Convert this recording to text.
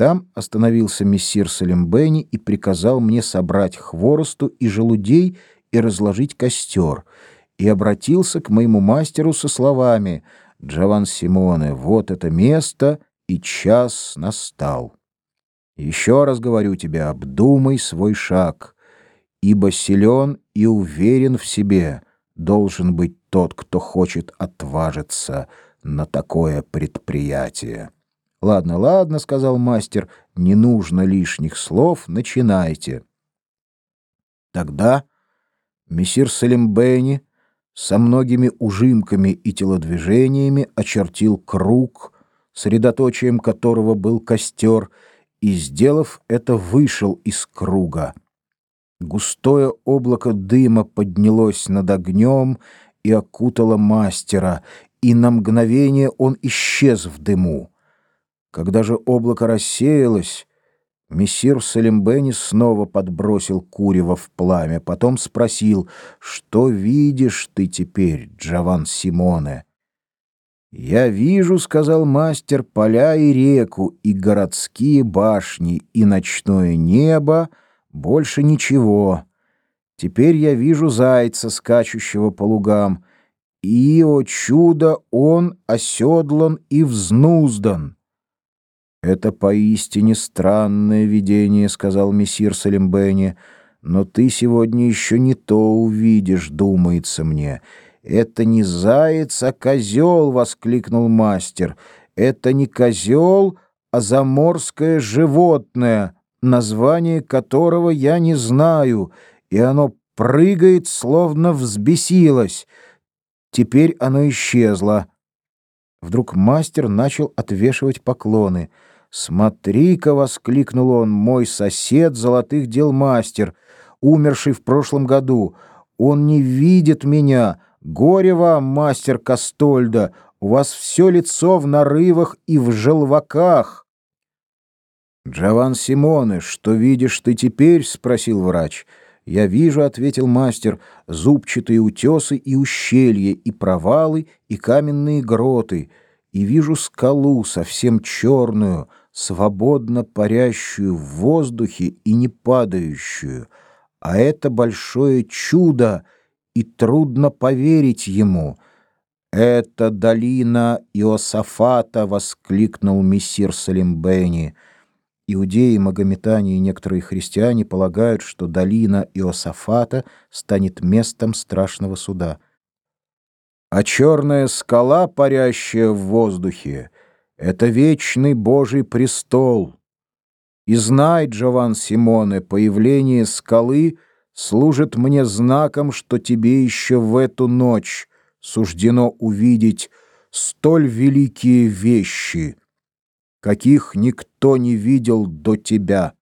Там остановился мессир Салимбени и приказал мне собрать хворосту и желудей и разложить костер, и обратился к моему мастеру со словами «Джован Симоне, вот это место, и час настал. Еще раз говорю тебе, обдумай свой шаг, ибо силен и уверен в себе должен быть тот, кто хочет отважиться на такое предприятие». «Ладно, ладно», — сказал мастер, — «не нужно лишних слов, начинайте». Тогда мессир Салимбени со многими ужимками и телодвижениями очертил круг, средоточием которого был костер, и, сделав это, вышел из круга. Густое облако дыма поднялось над огнем и окутало мастера, и на мгновение он исчез в дыму. Когда же облако рассеялось, мессир Салимбени снова подбросил курево в пламя, потом спросил, «Что видишь ты теперь, Джаван Симоне?» «Я вижу, — сказал мастер, — поля и реку, и городские башни, и ночное небо, больше ничего. Теперь я вижу зайца, скачущего по лугам, и, о чудо, он оседлан и взнуздан». «Это поистине странное видение», — сказал мессир Салимбени, «но ты сегодня еще не то увидишь, думается мне». «Это не заяц, а козел!» — воскликнул мастер. «Это не козел, а заморское животное, название которого я не знаю, и оно прыгает, словно взбесилось. Теперь оно исчезло». Вдруг мастер начал отвешивать поклоны — «Смотри-ка!» — воскликнул он, — «мой сосед, золотых дел мастер, умерший в прошлом году. Он не видит меня. Горе вам, мастер Кастольда, у вас все лицо в нарывах и в желваках». «Джован Симоне, что видишь ты теперь?» — спросил врач. «Я вижу», — ответил мастер, — «зубчатые утесы и ущелья, и провалы, и каменные гроты, и вижу скалу совсем черную» свободно парящую в воздухе и не падающую, а это большое чудо, и трудно поверить ему. «Это долина Иосафата!» — воскликнул мессир Салимбени. Иудеи, магометане и некоторые христиане полагают, что долина Иосафата станет местом страшного суда. А черная скала, парящая в воздухе, это вечный Божий престол. И знай, Джован Симоне, появление скалы служит мне знаком, что тебе еще в эту ночь суждено увидеть столь великие вещи, каких никто не видел до тебя.